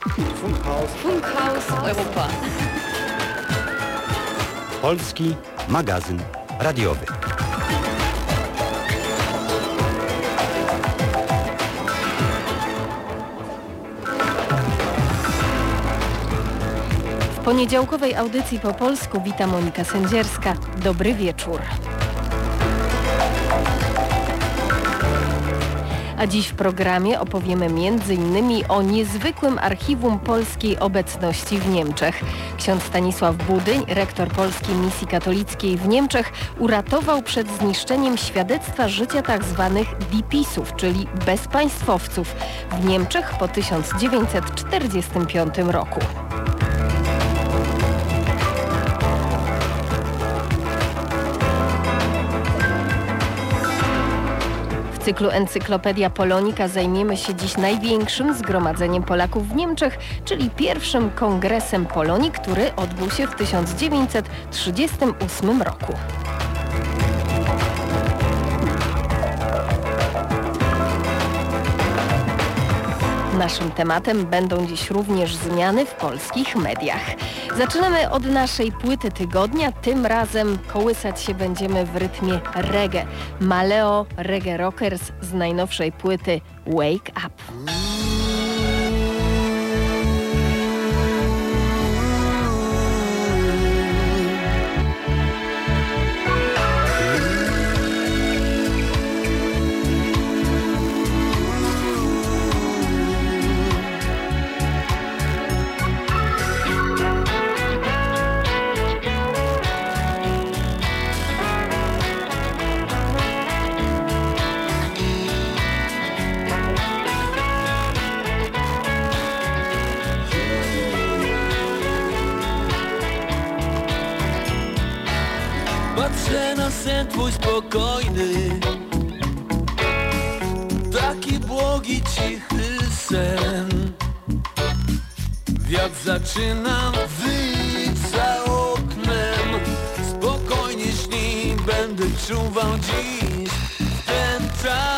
Funkhaus. Funkhaus Europa. Polski magazyn radiowy. W poniedziałkowej audycji po polsku wita Monika Sędzierska. Dobry wieczór. A dziś w programie opowiemy m.in. o niezwykłym archiwum polskiej obecności w Niemczech. Ksiądz Stanisław Budyń, rektor Polskiej Misji Katolickiej w Niemczech, uratował przed zniszczeniem świadectwa życia tzw. DPS-ów, czyli bezpaństwowców w Niemczech po 1945 roku. Cyklu Encyklopedia Polonika zajmiemy się dziś największym zgromadzeniem Polaków w Niemczech, czyli pierwszym kongresem Polonii, który odbył się w 1938 roku. Naszym tematem będą dziś również zmiany w polskich mediach. Zaczynamy od naszej płyty tygodnia. Tym razem kołysać się będziemy w rytmie reggae. Maleo Reggae Rockers z najnowszej płyty Wake Up. Spokojny. Taki błogi, cichy sen. Wiatr zaczyna wyć za oknem. Spokojnie śni, będę czuwał dziś Ten czas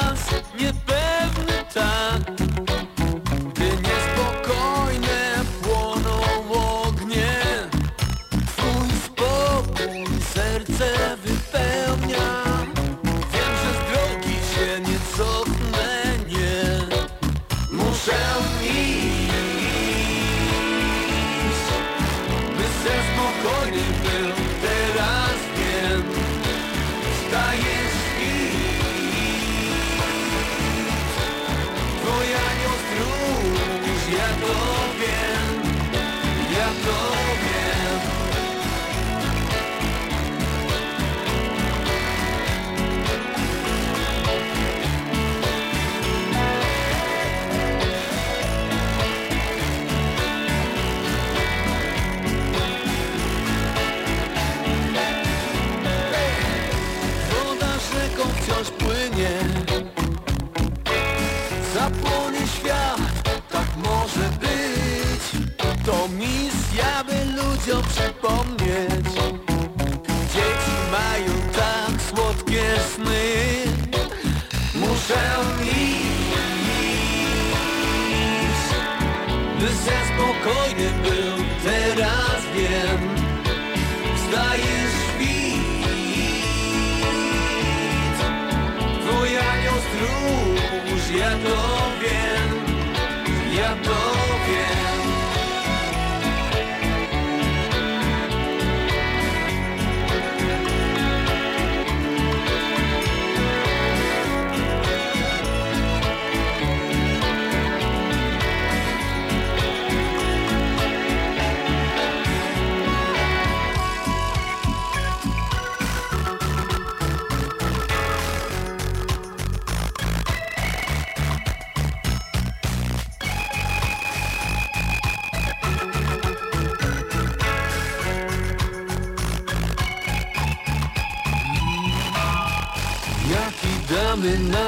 Sen spokojny był, teraz wiem. Wstaje świt Twój anioł stróż, ja to wiem Ja to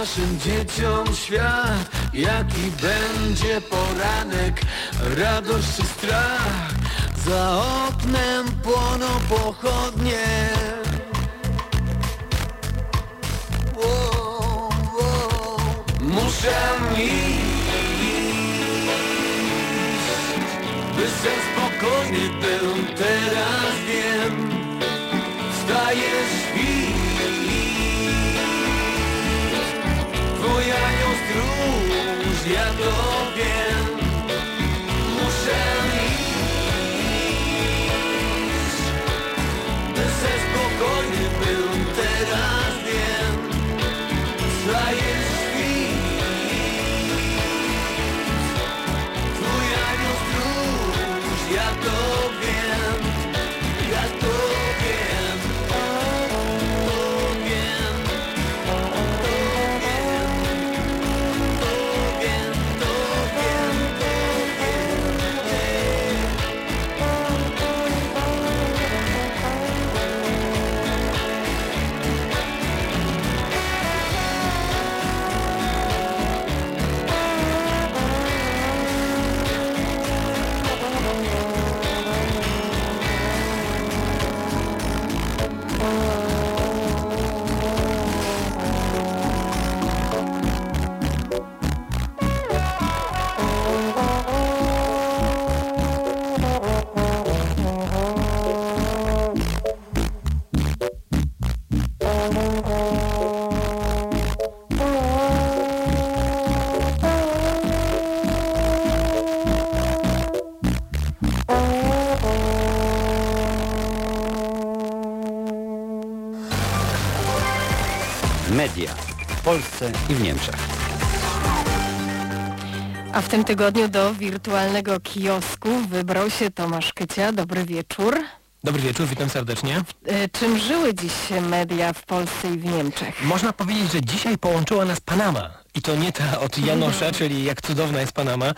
naszym dzieciom świat Jaki będzie poranek Radość czy strach Za oknem płoną pochodnie Wow, wow. Muszę iść By sen spokojny był teraz wiem Wstaje świt stróż, ja to tym tygodniu do wirtualnego kiosku wybrał się Tomasz Kycia. Dobry wieczór. Dobry wieczór, witam serdecznie. E, Czym żyły dziś media w Polsce i w Niemczech? Można powiedzieć, że dzisiaj połączyła nas Panama. I to nie ta od Janosza, czyli jak cudowna jest Panama, e,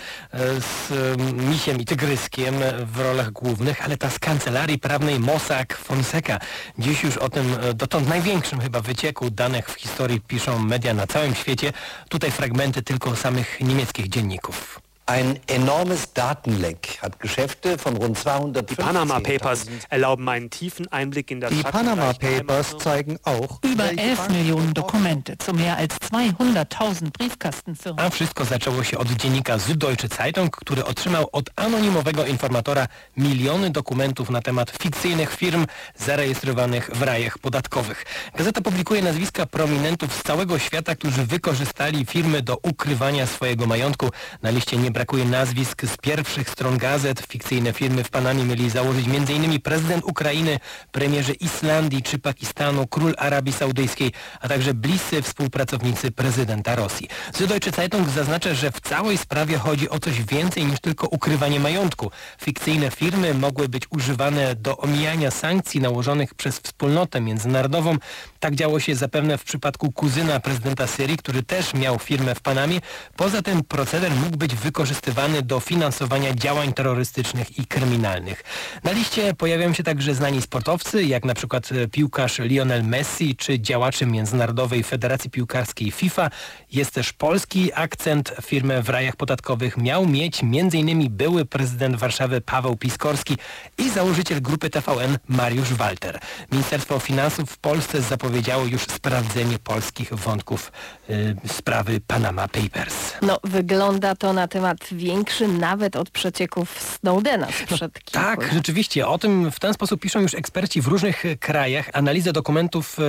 z em, misiem i tygryskiem w rolach głównych, ale ta z kancelarii prawnej Mossack Fonseca. Dziś już o tym e, dotąd największym chyba wycieku danych w historii piszą media na całym świecie. Tutaj fragmenty tylko samych niemieckich dzienników. Ein enormes Datenleck hat Geschäfte von rund 250.000 Die Panama Papers erlauben einen tiefen Einblick in das Die Panama Papers zeigen auch, Über welche 11 Banken Millionen Dokumente zu mehr als 200.000 Briefkastenfirmen. A wszystko zaczęło się od dziennika Süddeutsche Zeitung, który otrzymał od anonimowego informatora miliony dokumentów na temat fikcyjnych firm zarejestrowanych w rajach podatkowych. Gazeta publikuje nazwiska prominentów z całego świata, którzy wykorzystali firmy do ukrywania swojego majątku. Na liście nie brakuje nazwisk z pierwszych stron gazet. Fikcyjne firmy w Panamie mieli założyć m.in. prezydent Ukrainy, premierzy Islandii czy Pakistanu, król Arabii Saudyjskiej, a także bliscy współpracownicy prezydenta Rosji. Süddeutsche Zeitung zaznacza, że w całej sprawie chodzi o coś więcej niż tylko ukrywanie majątku. Fikcyjne firmy mogły być używane do omijania sankcji nałożonych przez wspólnotę międzynarodową. Tak działo się zapewne w przypadku kuzyna prezydenta Syrii, który też miał firmę w Panamie. Poza tym proceder mógł być wykorzystywany do finansowania działań terrorystycznych i kryminalnych. Na liście pojawiają się także znani sportowcy, jak na przykład e, piłkarz Lionel Messi czy działacze Międzynarodowej Federacji Piłkarskiej FIFA. Jest też polski akcent. Firmę w rajach podatkowych miał mieć m.in. były prezydent Warszawy Paweł Piskorski i założyciel grupy TVN Mariusz Walter. Ministerstwo Finansów w Polsce zapowiedziało już sprawdzenie polskich wątków y, sprawy Panama Papers. No, wygląda to na temat większy nawet od przecieków Snowdena sprzed kilku Tak, lat. rzeczywiście. O tym w ten sposób piszą już eksperci w różnych e, krajach. Analizę dokumentów e,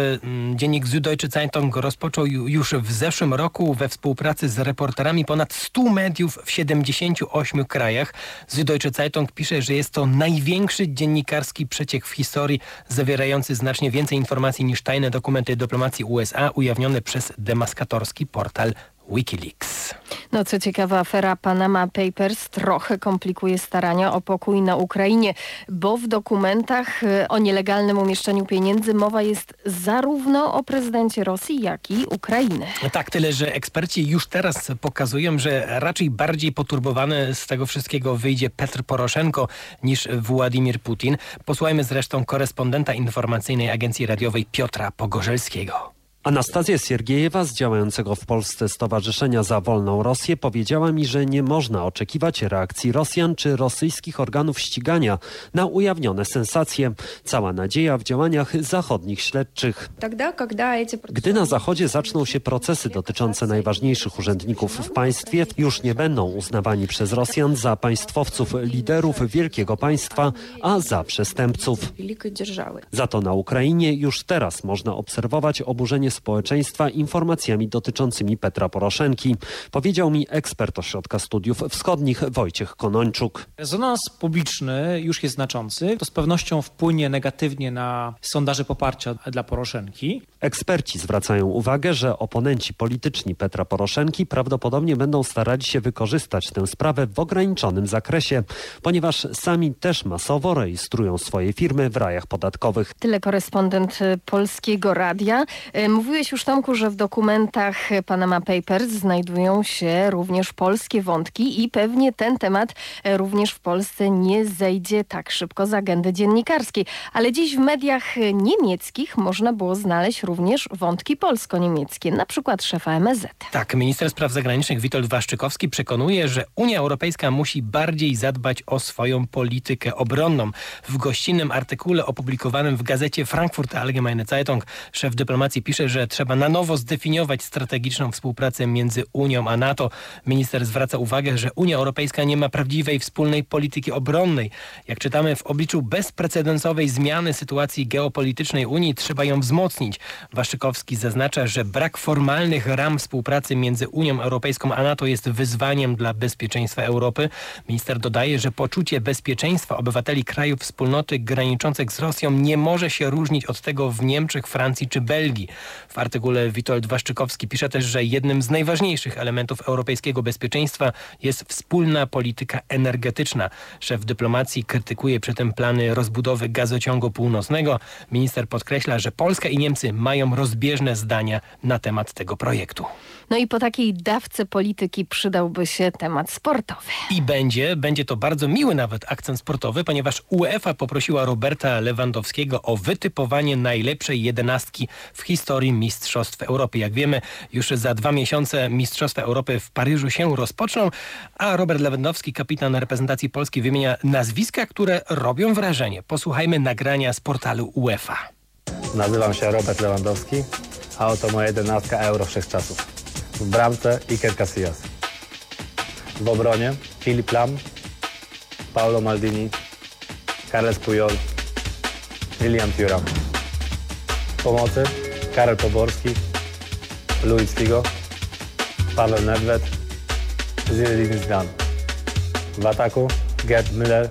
dziennik Süddeutsche Zeitung rozpoczął ju- już w zeszłym roku we współpracy z reporterami ponad 100 mediów w 78 krajach. Süddeutsche Zeitung pisze, że jest to największy dziennikarski przeciek w historii, zawierający znacznie więcej informacji niż tajne dokumenty dyplomacji USA ujawnione przez demaskatorski portal Wikileaks. No co ciekawe, afera Panama Papers trochę komplikuje starania o pokój na Ukrainie, bo w dokumentach y, o nielegalnym umieszczaniu pieniędzy mowa jest zarówno o prezydencie Rosji, jak i Ukrainy. Tak, tyle, że eksperci już teraz pokazują, że raczej bardziej poturbowany z tego wszystkiego wyjdzie Petr Poroszenko niż Władimir Putin. Posłuchajmy zresztą korespondenta informacyjnej agencji radiowej Piotra Pogorzelskiego. Anastazja Siergiejewa z działającego w Polsce Stowarzyszenia za Wolną Rosję powiedziała mi, że nie można oczekiwać reakcji Rosjan czy rosyjskich organów ścigania na ujawnione sensacje. Cała nadzieja w działaniach zachodnich śledczych. Gdy na Zachodzie zaczną się procesy dotyczące najważniejszych urzędników w państwie, już nie będą uznawani przez Rosjan za państwowców liderów wielkiego państwa, a za przestępców. Za to na Ukrainie już teraz można obserwować oburzenie społeczeństwa informacjami dotyczącymi Petra Poroszenki, powiedział mi ekspert Ośrodka Studiów Wschodnich Wojciech Konończuk. Rezonans publiczny już jest znaczący. To z pewnością wpłynie negatywnie na sondaże poparcia dla Poroszenki. Eksperci zwracają uwagę, że oponenci polityczni Petra Poroszenki prawdopodobnie będą starali się wykorzystać tę sprawę w ograniczonym zakresie, ponieważ sami też masowo rejestrują swoje firmy w rajach podatkowych. Tyle korespondent Polskiego Radia. Y, Mówiłeś już Tomku, że w dokumentach Panama Papers znajdują się również polskie wątki i pewnie ten temat y, również w Polsce nie zejdzie tak szybko z agendy dziennikarskiej. Ale dziś w mediach niemieckich można było znaleźć również wątki polsko-niemieckie, na przykład szefa MSZ. Tak, minister spraw zagranicznych Witold Waszczykowski przekonuje, że Unia Europejska musi bardziej zadbać o swoją politykę obronną. W gościnnym artykule opublikowanym w gazecie Frankfurt Allgemeine Zeitung szef dyplomacji pisze, że trzeba na nowo zdefiniować strategiczną współpracę między Unią a NATO. Minister zwraca uwagę, że Unia Europejska nie ma prawdziwej wspólnej polityki obronnej. Jak czytamy, w obliczu bezprecedensowej zmiany sytuacji geopolitycznej Unii trzeba ją wzmocnić. Waszczykowski zaznacza, że brak formalnych ram współpracy między Unią Europejską a NATO jest wyzwaniem dla bezpieczeństwa Europy. Minister dodaje, że poczucie bezpieczeństwa obywateli krajów wspólnoty graniczących z Rosją nie może się różnić od tego w Niemczech, Francji czy Belgii. W artykule Witold Waszczykowski pisze też, że jednym z najważniejszych elementów europejskiego bezpieczeństwa jest wspólna polityka energetyczna. Szef dyplomacji krytykuje przy tym plany rozbudowy gazociągu północnego. Minister podkreśla, że Polska i Niemcy mają rozbieżne zdania na temat tego projektu. No i po takiej dawce polityki przydałby się temat sportowy. I będzie, będzie to bardzo miły nawet akcent sportowy, ponieważ UEFA poprosiła Roberta Lewandowskiego o wytypowanie najlepszej jedenastki w historii Mistrzostw Europy. Jak wiemy, już za dwa miesiące Mistrzostwa Europy w Paryżu się rozpoczną, a Robert Lewandowski, kapitan reprezentacji Polski, wymienia nazwiska, które robią wrażenie. Posłuchajmy nagrania z portalu UEFA. Nazywam się Robert Lewandowski, a oto moja jedenastka euro wszechczasów. W bramce Iker Casillas. W obronie Filip Lam, Paulo Maldini, Carles Puyol, William Thuram. W pomocy Karel Poborski, Luis Figo, Paweł Nedved, Zinedine Zidane. W ataku Gerd Müller,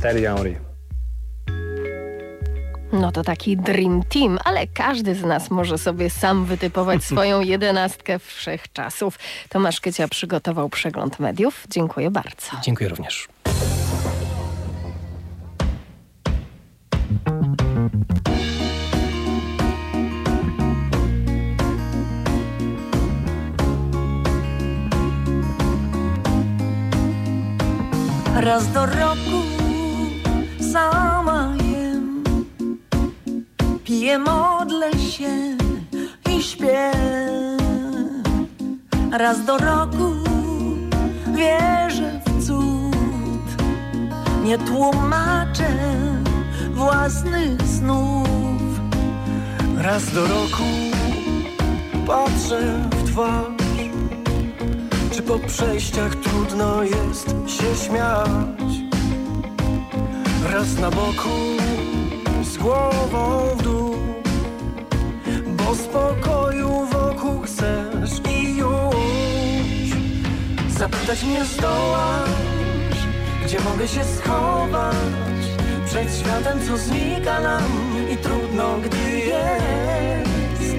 Thierry Henry. No to taki dream team, ale każdy z nas może sobie sam wytypować swoją jedenastkę wszechczasów. Tomasz Kycia przygotował przegląd mediów. Dziękuję bardzo. Dziękuję również. Raz do roku sama piję, modlę się i śpię. Raz do roku wierzę w cud, nie tłumaczę własnych snów. Raz do roku patrzę w twarz Czy po przejściach trudno jest się śmiać Raz na boku głową w dół Bo spokoju wokół chcesz i już. Zapytać mnie zdołasz Gdzie mogę się schować Przed światem co znika nam I trudno gdy jest.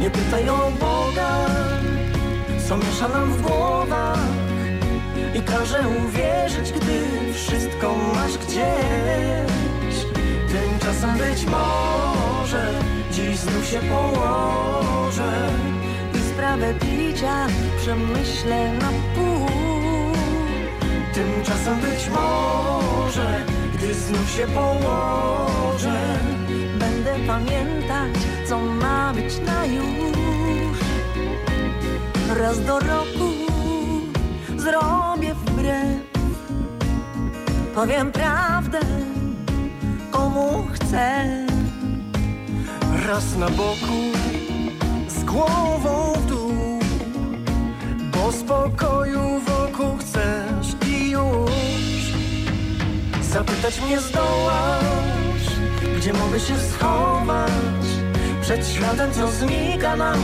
Nie pytaj o Boga Co miesza nam w głowach I każe uwierzyć Gdy wszystko masz gdzieś Tymczasem być może Dziś znów się położę i sprawę picia przemyślę na pół. Tymczasem być może Gdy znów się położę Będę pamiętać, co ma być na raz do roku zrobię wbrew. Powiem prawdę, chcę. Raz na boku, z głową w dół, bo spokoju wokół chcesz i już. Zapytać mnie zdołasz, gdzie mogę się schować przed światem, co znika nam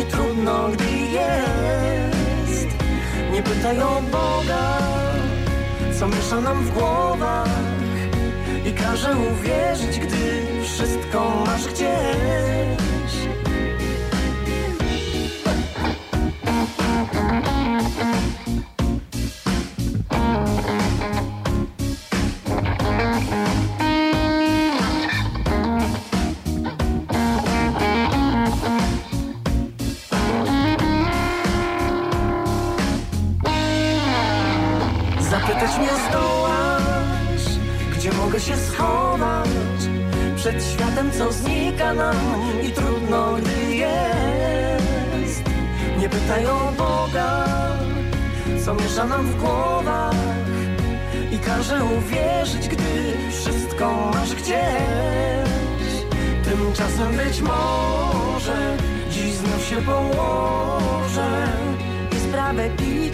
i trudno, gdy jest. Nie pytaj o Boga, co miesza nam w głowach i każe uwierzyć, gdy wszystko masz gdzieś.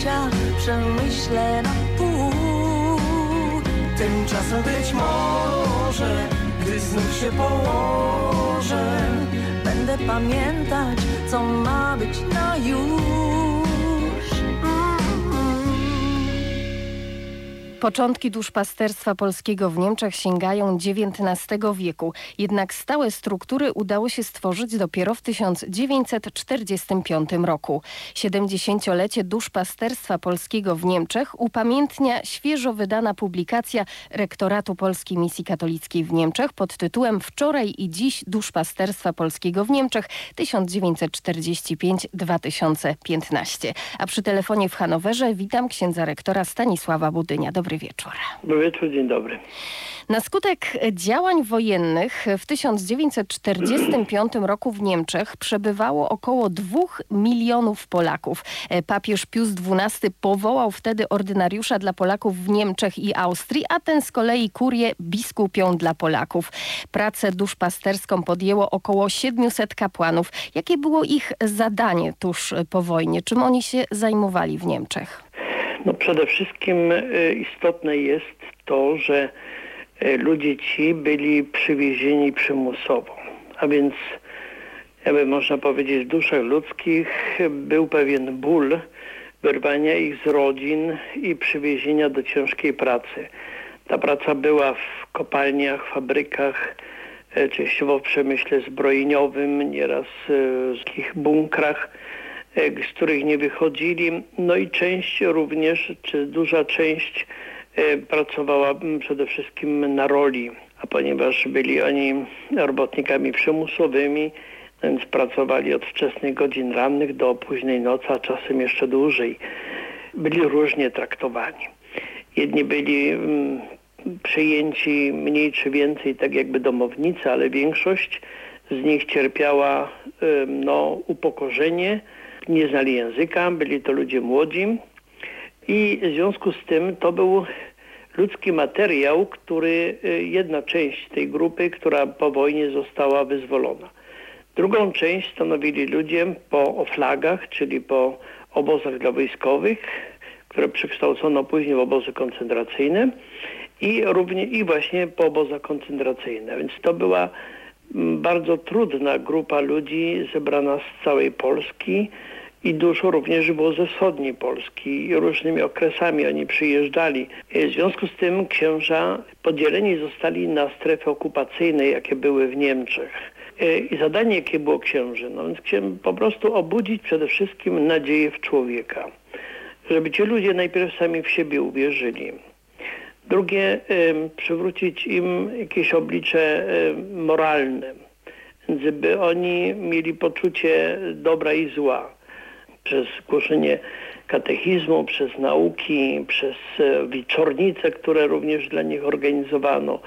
Picia przemyślę na pół. Tymczasem być może, gdy znów się położę, Będę pamiętać, co ma być na już. Początki duszpasterstwa polskiego w Niemczech sięgają XIX wieku, jednak stałe struktury udało się stworzyć dopiero w 1945 roku. 70-lecie duszpasterstwa polskiego w Niemczech upamiętnia świeżo wydana publikacja Rektoratu Polskiej Misji Katolickiej w Niemczech pod tytułem Wczoraj i dziś duszpasterstwa polskiego w Niemczech 1945-2015. A przy telefonie w Hanowerze witam księdza rektora Stanisława Budynia. Dobry wieczór. Dobry wieczór, dzień dobry. Na skutek działań wojennych w 1945 roku w Niemczech przebywało około 2 milionów Polaków. Papież Pius XII powołał wtedy ordynariusza dla Polaków w Niemczech i Austrii, a ten z kolei kurię biskupią dla Polaków. Pracę duszpasterską podjęło około 700 kapłanów. Jakie było ich zadanie tuż po wojnie? Czym oni się zajmowali w Niemczech? No przede wszystkim y, istotne jest to, że y, ludzie ci byli przywiezieni przymusowo, a więc jakby można powiedzieć w duszach ludzkich był pewien ból wyrwania ich z rodzin i przywiezienia do ciężkiej pracy. Ta praca była w kopalniach, fabrykach, y, częściowo w przemyśle zbrojeniowym, nieraz w takich bunkrach, z których nie wychodzili. No i część również, czy duża część pracowała przede wszystkim na roli, a ponieważ byli oni robotnikami przymusowymi, więc pracowali od wczesnych godzin rannych do późnej nocy, a czasem jeszcze dłużej. Byli różnie traktowani. Jedni byli przyjęci mniej czy więcej tak jakby domownicy, ale większość z nich cierpiała no, upokorzenie, nie znali języka, byli to ludzie młodzi i w związku z tym to był ludzki materiał, który jedna część tej grupy, która po wojnie została wyzwolona. Drugą część stanowili ludzie po oflagach, czyli po obozach dla wojskowych, które przekształcono później w obozy koncentracyjne i również i właśnie po obozach koncentracyjnych. Więc to była bardzo trudna grupa ludzi zebrana z całej Polski i dużo również było ze wschodniej Polski różnymi okresami oni przyjeżdżali. W związku z tym księża podzieleni zostali na strefy okupacyjne, jakie były w Niemczech. I zadanie, jakie było księży, no więc chciałem po prostu obudzić przede wszystkim nadzieję w człowieka. Żeby ci ludzie najpierw sami w siebie uwierzyli. Drugie, przywrócić im jakieś oblicze moralne, żeby oni mieli poczucie dobra i zła. Przez głoszenie katechizmu, przez nauki, przez wieczornice, które również dla nich organizowano,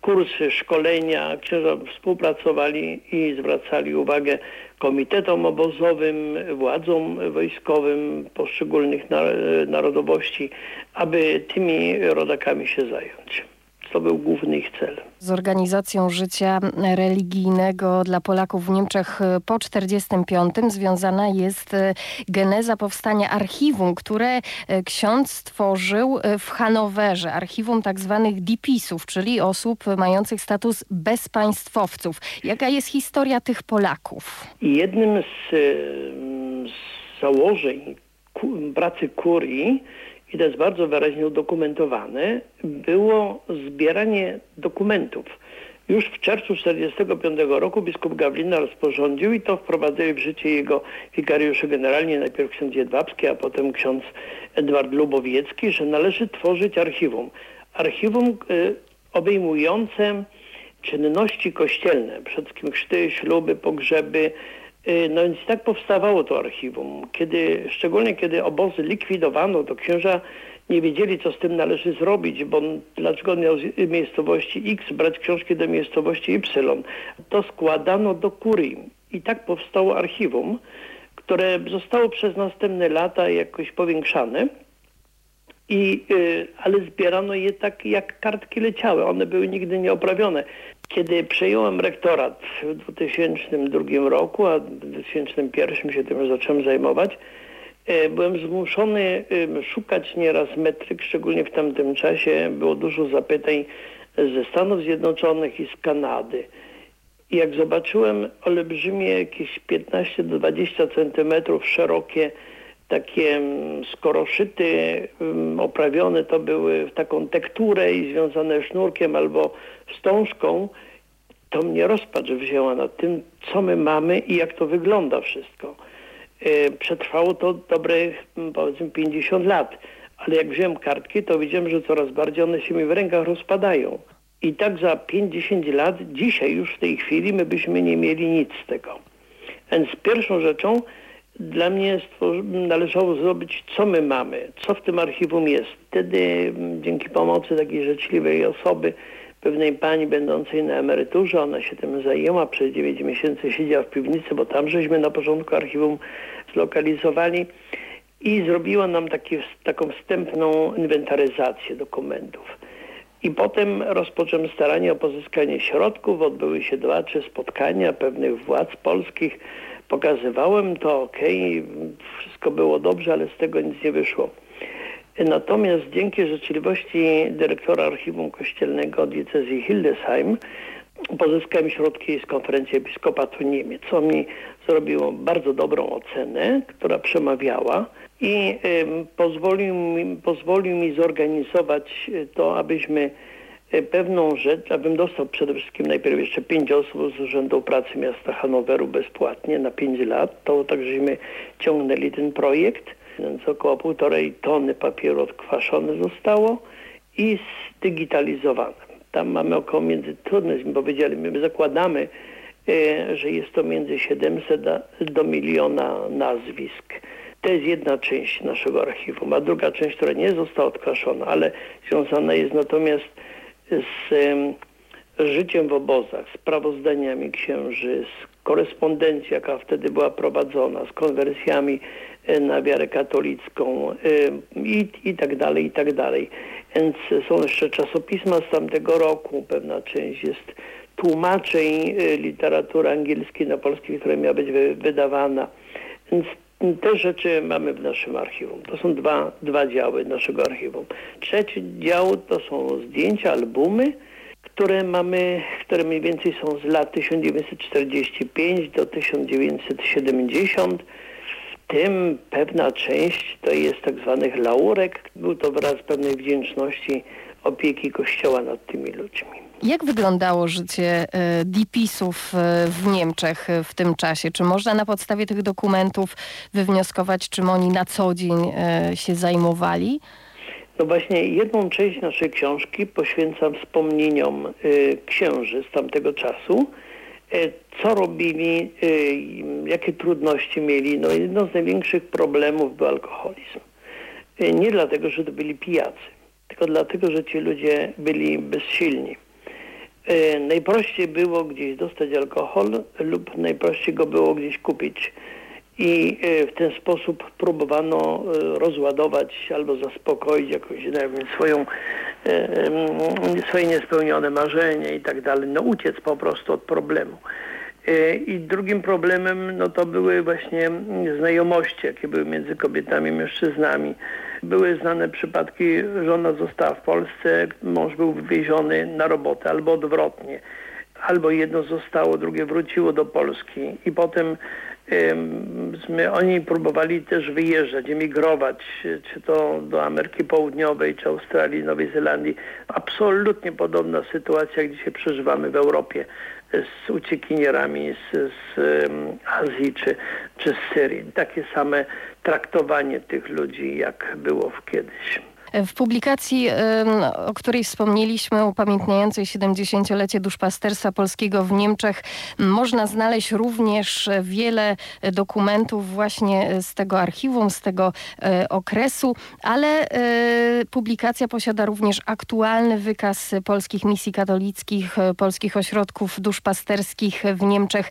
kursy, szkolenia. Księża współpracowali i zwracali uwagę komitetom obozowym, władzom wojskowym poszczególnych narodowości, aby tymi rodakami się zająć. To był główny ich cel. Z organizacją życia religijnego dla Polaków w Niemczech po 1945 związana jest e, geneza powstania archiwum, które e, ksiądz stworzył e, w Hanowerze. Archiwum tak zwanych DIPIS-ów, czyli osób mających status bezpaństwowców. Jaka jest historia tych Polaków? Jednym z, z założeń pracy kurii i to jest bardzo wyraźnie udokumentowane, było zbieranie dokumentów. Już w czerwcu 1945 roku biskup Gawlina rozporządził i to wprowadzili w życie jego wikariusze generalnie, najpierw ksiądz Jedwabski, a potem ksiądz Edward Lubowiecki, że należy tworzyć archiwum. Archiwum y, obejmujące czynności kościelne, przede wszystkim chrzty, śluby, pogrzeby, no więc tak powstawało to archiwum. Kiedy, szczególnie kiedy obozy likwidowano, to księża nie wiedzieli, co z tym należy zrobić, bo dlaczego miał z miejscowości X brać książki do miejscowości Y. To składano do kurii. I tak powstało archiwum, które zostało przez następne lata jakoś powiększane. I, y, ale zbierano je tak, jak kartki leciały. One były nigdy nie oprawione. Kiedy przejąłem rektorat w 2002 roku, a w 2001 się tym zacząłem zajmować, e, byłem zmuszony szukać nieraz metryk, szczególnie w tamtym czasie było dużo zapytań ze Stanów Zjednoczonych i z Kanady. Jak zobaczyłem olbrzymie, jakieś 15 do 20 centymetrów szerokie, takie skoroszyty oprawione, to były w taką tekturę i związane sznurkiem albo wstążką, to mnie rozpacz wzięła nad tym, co my mamy i jak to wygląda wszystko. E, przetrwało to dobre, powiedzmy, 50 lat, ale jak wziąłem kartki, to widziałem, że coraz bardziej one się mi w rękach rozpadają. I tak za 50 lat, dzisiaj już w tej chwili, my byśmy nie mieli nic z tego. Więc pierwszą rzeczą dla mnie należało zrobić, co my mamy, co w tym archiwum jest. Wtedy dzięki pomocy takiej życzliwej osoby, pewnej pani będącej na emeryturze, ona się tym zajęła, przez 9 miesięcy siedziała w piwnicy, bo tam żeśmy na początku archiwum zlokalizowali i zrobiła nam taki, taką wstępną inwentaryzację dokumentów. I potem rozpocząłem staranie o pozyskanie środków. Odbyły się dwa, trzy spotkania pewnych władz polskich. Pokazywałem to, ok, wszystko było dobrze, ale z tego nic nie wyszło. Natomiast dzięki życzliwości dyrektora Archiwum Kościelnego diecezji Hildesheim pozyskałem środki z konferencji episkopatu Niemiec, co mi zrobiło bardzo dobrą ocenę, która przemawiała i y, pozwolił, mi, pozwolił mi zorganizować to, abyśmy pewną rzecz, abym dostał przede wszystkim najpierw jeszcze pięć osób z Urzędu Pracy Miasta Hanoweru bezpłatnie na pięć lat. To tak żeśmy ciągnęli ten projekt więc około półtorej tony papieru odkwaszone zostało i zdigitalizowane. Tam mamy około między, trudno mi powiedzieli, my zakładamy, e, że jest to między 700 do miliona nazwisk. To jest jedna część naszego archiwum, a druga część, która nie została odkwaszona, ale związana jest natomiast z życiem w obozach, sprawozdaniami księży, z korespondencją, jaka wtedy była prowadzona, z konwersjami E, na wiarę katolicką e, i, i tak dalej, i tak dalej. Więc są jeszcze czasopisma z tamtego roku, pewna część jest tłumaczeń e, literatury angielskiej na polski, która miała być wydawana. Więc te rzeczy mamy w naszym archiwum. To są dwa, dwa działy naszego archiwum. Trzeci dział to są zdjęcia, albumy, które mamy, które mniej więcej są z lat 1945 do 1970 tym pewna część to jest tak zwanych laurek. Był to wyraz pewnej wdzięczności opieki Kościoła nad tymi ludźmi. Jak wyglądało życie e, DPS-ów e, w Niemczech e, w tym czasie? Czy można na podstawie tych dokumentów wywnioskować, czym oni na co dzień się zajmowali? No właśnie jedną część naszej książki poświęcam wspomnieniom księży z tamtego czasu, co robili, jakie trudności mieli. No jedno z największych problemów był alkoholizm. Nie dlatego, że to byli pijacy, tylko dlatego, że ci ludzie byli bezsilni. E, najprościej było gdzieś dostać alkohol lub najprościej go było gdzieś kupić. I e, w ten sposób próbowano e, rozładować albo zaspokoić jakoś nie wiem, swoją, swoje niespełnione marzenie i tak dalej. No uciec po prostu od problemu. I drugim problemem no to były właśnie znajomości, jakie były między kobietami i mężczyznami. Były znane przypadki, żona została w Polsce, mąż był wywieziony na robotę albo odwrotnie. Albo jedno zostało, drugie wróciło do Polski i potem oni próbowali też wyjeżdżać, emigrować, czy to do Ameryki Południowej, czy Australii, Nowej Zelandii. Absolutnie podobna sytuacja, jak dzisiaj przeżywamy w Europie z uciekinierami z, z Azji czy, czy z Syrii. Takie same traktowanie tych ludzi, jak było w kiedyś. W publikacji, o której wspomnieliśmy, upamiętniającej 70-lecie duszpasterstwa polskiego w Niemczech, można znaleźć również wiele dokumentów właśnie z tego archiwum, z tego e, okresu, ale e, publikacja posiada również aktualny wykaz polskich misji katolickich, e, polskich ośrodków duszpasterskich w Niemczech.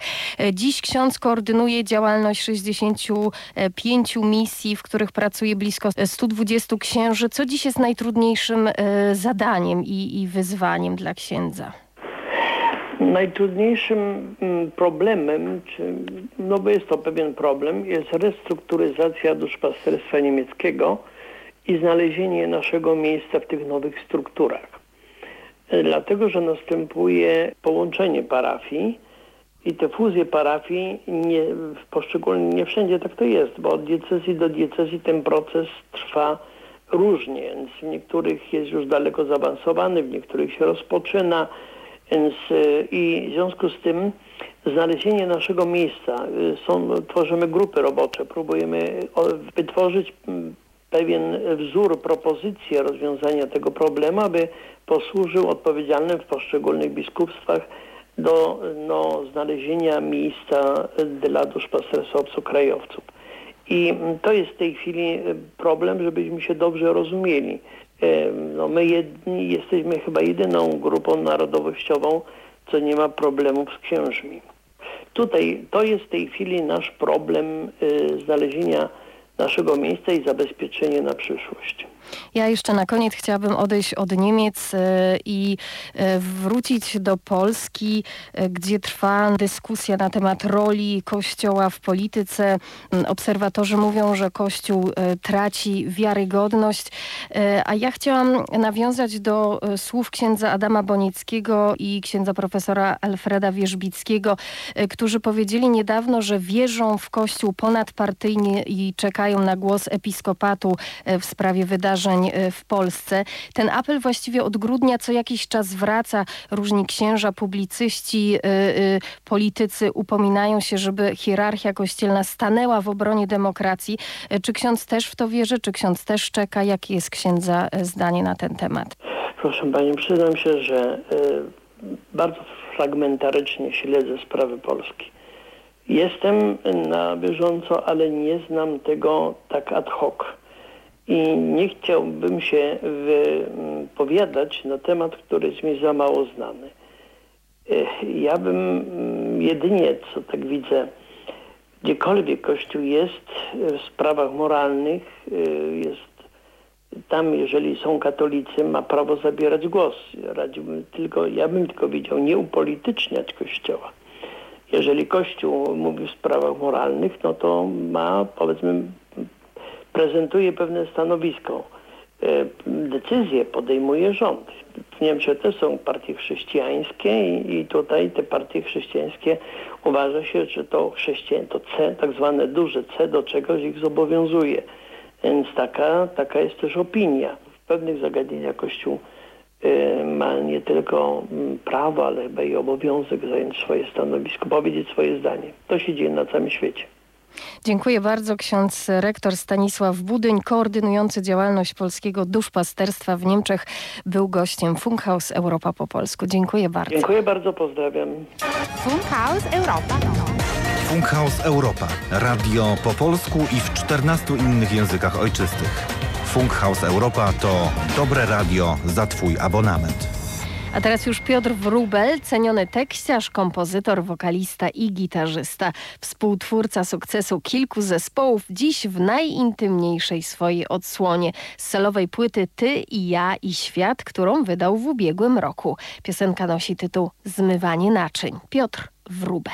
Dziś ksiądz koordynuje działalność 65 misji, w których pracuje blisko 120 księży. Co dziś jest najtrudniejszym e, zadaniem i, i wyzwaniem dla księdza? Najtrudniejszym mm, problemem, no bo jest to pewien problem, jest restrukturyzacja duszpasterstwa niemieckiego i znalezienie naszego miejsca w tych nowych strukturach. E, dlatego, że następuje połączenie parafii i te fuzje parafii nie, w poszczególnych, nie wszędzie tak to jest, bo od diecezji do diecezji ten proces trwa różnie, w niektórych jest już daleko zaawansowany, w niektórych się rozpoczyna, więc e, i w związku z tym znalezienie naszego miejsca, e, są, tworzymy grupy robocze, próbujemy wytworzyć pewien wzór, propozycję rozwiązania tego problemu, aby posłużył odpowiedzialnym w poszczególnych biskupstwach do no, znalezienia miejsca dla duszpasterstwa obcokrajowców. I to jest w tej chwili e, problem, żebyśmy się dobrze rozumieli. E, no my jedni, jesteśmy chyba jedyną grupą narodowościową, co nie ma problemów z księżmi. Tutaj to jest w tej chwili nasz problem e, znalezienia naszego miejsca i zabezpieczenie na przyszłość. Ja jeszcze na koniec chciałabym odejść od Niemiec e, i e, wrócić do Polski, e, gdzie trwa dyskusja na temat roli Kościoła w polityce. Mm, obserwatorzy mówią, że Kościół traci wiarygodność, a ja chciałam nawiązać do słów księdza Adama Bonickiego i księdza profesora Alfreda Wierzbickiego, którzy powiedzieli niedawno, że wierzą w Kościół ponadpartyjnie i czekają na głos episkopatu w sprawie wydarzeń wydarzeń y, w Polsce. Ten apel właściwie od grudnia co jakiś czas wraca. Różni księża, publicyści, y, y, politycy upominają się, żeby hierarchia kościelna stanęła w obronie demokracji. Czy ksiądz też w to wierzy? Czy ksiądz też czeka? Jakie jest księdza zdanie na ten temat? Proszę Pani, przyznam się, że bardzo fragmentarycznie śledzę sprawy Polski. Jestem na bieżąco, ale nie znam tego tak ad hoc i nie chciałbym się wypowiadać na temat, który jest mi za mało znany. Ja bym mm, jedynie, co tak widzę, gdziekolwiek Kościół jest w sprawach moralnych, y, jest tam, jeżeli są katolicy, ma prawo zabierać głos. Radziłbym tylko, ja bym tylko widział, nie upolityczniać Kościoła. Jeżeli Kościół mówi w sprawach moralnych, no to ma, powiedzmy, prezentuje pewne stanowisko. E, decyzje podejmuje rząd. W Niemczech też są partie chrześcijańskie i, tutaj te partie chrześcijańskie uważa się, że to chrześcijan, to C, tak zwane duże C do czegoś ich zobowiązuje. Więc taka, taka jest też opinia. W pewnych zagadnieniach Kościół y, ma nie tylko mm, prawo, ale chyba i obowiązek zająć swoje stanowisko, powiedzieć swoje zdanie. To się dzieje na całym świecie. Dziękuję bardzo. Ksiądz rektor Stanisław Budyń, koordynujący działalność polskiego duszpasterstwa w Niemczech, był gościem Funkhaus Europa po polsku. Dziękuję bardzo. Dziękuję bardzo, pozdrawiam. Funkhaus Europa. Funkhaus Europa. Radio po polsku i w 14 innych językach ojczystych. Funkhaus Europa to dobre radio za Twój abonament. A teraz już Piotr Wrubel, ceniony tekściarz, kompozytor, wokalista i gitarzysta. Współtwórca sukcesu kilku zespołów, dziś w najintymniejszej swojej odsłonie z solowej płyty Ty i ja i świat, którą wydał w ubiegłym roku. Piosenka nosi tytuł Zmywanie naczyń. Piotr Wrubel.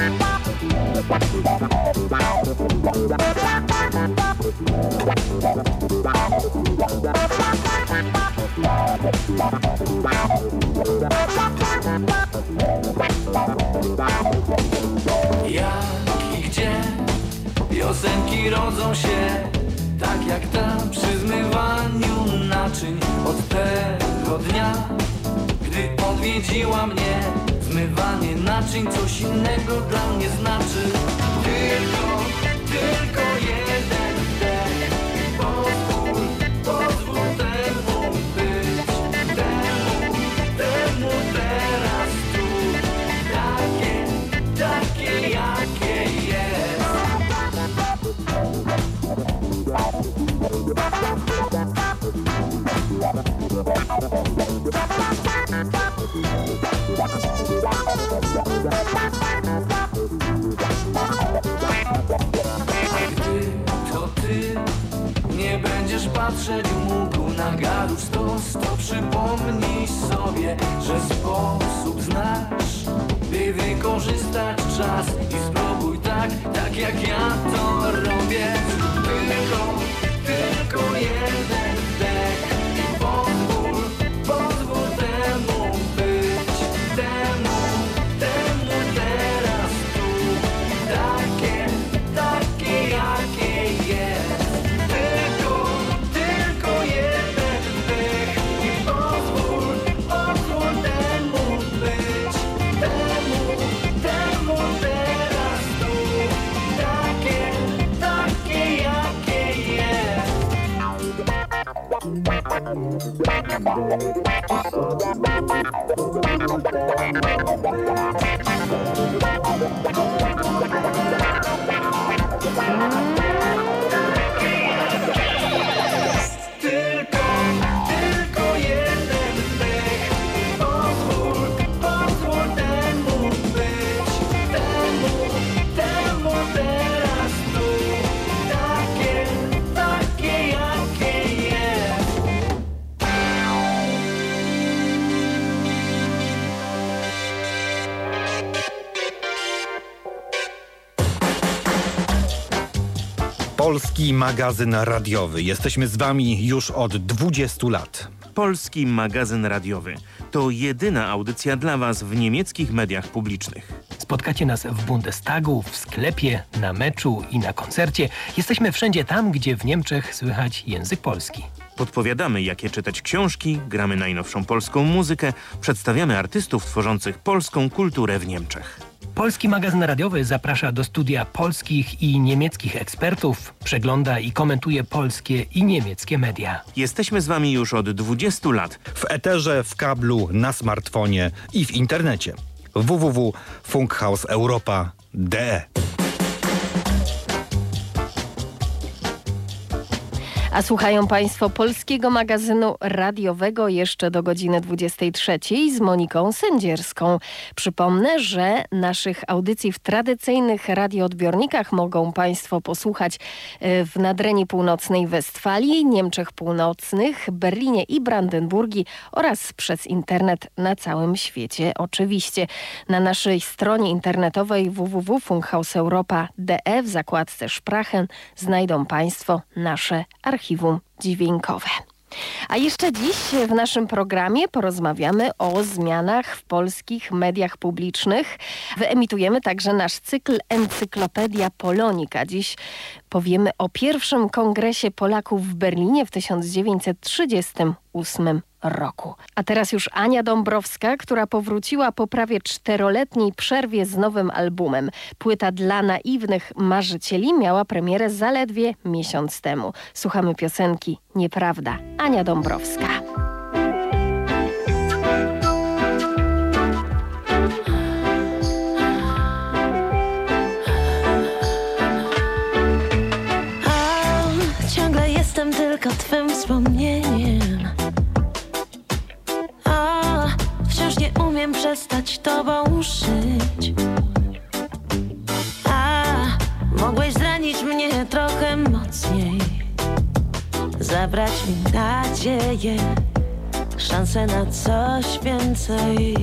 Jak i gdzie piosenki rodzą się Tak jak ta przy zmywaniu naczyń. Od tego dnia, gdy odwiedziła mnie Zmywanie naczyń coś innego dla mnie znaczy. Tylko, tylko jeden wdech Pozwól, pozwól temu być. Temu, temu teraz tu. Takie, takie jakie jest patrzeć mógł na garusz stos, to przypomnij sobie, że sposób znasz, by wykorzystać czas i spróbuj tak, tak jak ja to robię. Tylko, tylko jeden Tylko, Polski magazyn radiowy. Jesteśmy z wami już od 20 lat. Polski magazyn radiowy to jedyna audycja dla Was w niemieckich mediach publicznych. Spotkacie nas w Bundestagu, w sklepie, na meczu i na koncercie. Jesteśmy wszędzie tam, gdzie w Niemczech słychać język polski. Podpowiadamy, jakie czytać książki, gramy najnowszą polską muzykę, przedstawiamy artystów tworzących polską kulturę w Niemczech. Polski magazyn radiowy zaprasza do studia polskich i niemieckich ekspertów, przegląda i komentuje polskie i niemieckie media. Jesteśmy z Wami już od 20 lat. W eterze, w kablu, na smartfonie i w internecie. www.funkhauseuropa.de A słuchają Państwo polskiego magazynu radiowego jeszcze do godziny 23 z Moniką Sędzierską. Przypomnę, że naszych audycji w tradycyjnych radioodbiornikach mogą Państwo posłuchać e, w Nadrenii Północnej Westfalii, Niemczech Północnych, Berlinie i Brandenburgii oraz przez internet na całym świecie. Oczywiście na naszej stronie internetowej www.funkhauseuropa.de w zakładce Sprachen znajdą Państwo nasze archiwum dźwiękowe. A jeszcze dziś w naszym programie porozmawiamy o zmianach w polskich mediach publicznych. Wyemitujemy także nasz cykl Encyklopedia Polonika. Dziś powiemy o pierwszym kongresie Polaków w Berlinie w 1938 roku. A teraz już Ania Dąbrowska, która powróciła po prawie czteroletniej przerwie z nowym albumem. Płyta dla naiwnych marzycieli miała premierę zaledwie miesiąc temu. Słuchamy piosenki Nieprawda. Ania Dąbrowska. Ciągle Jestem tylko twym wspomnieniem umiem przestać tobą żyć. A mogłeś zranić mnie trochę mocniej. Zabrać mi nadzieję, szansę na coś więcej.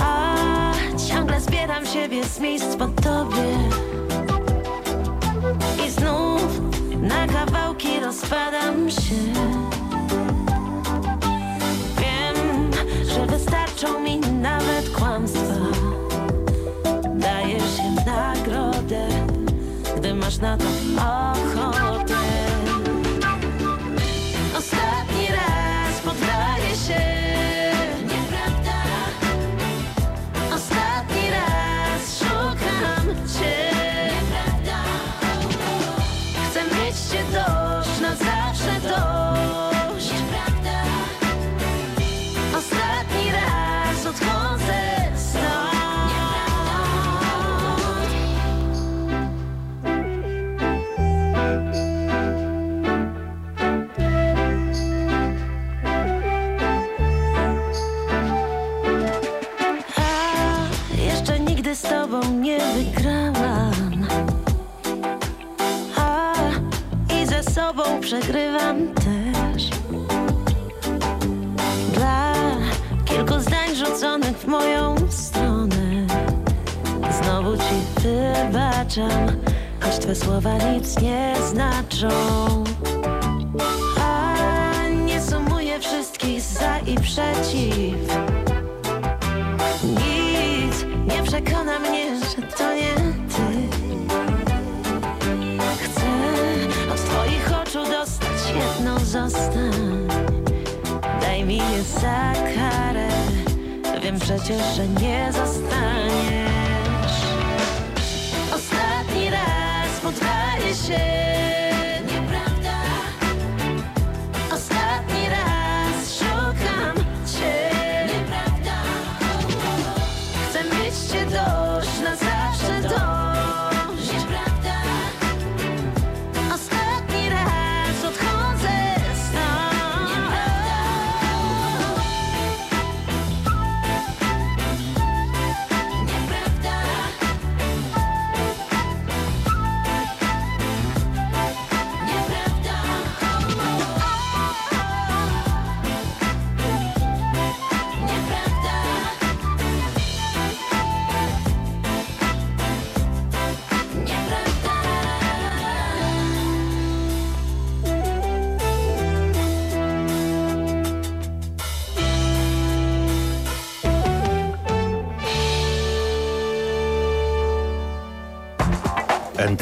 A ciągle zbieram siebie z miejsc po tobie. I znów na kawałki rozpadam się. Że wystarczą mi nawet kłamstwa. Dajesz się nagrodę, gdy masz na to ochotę. Ostatni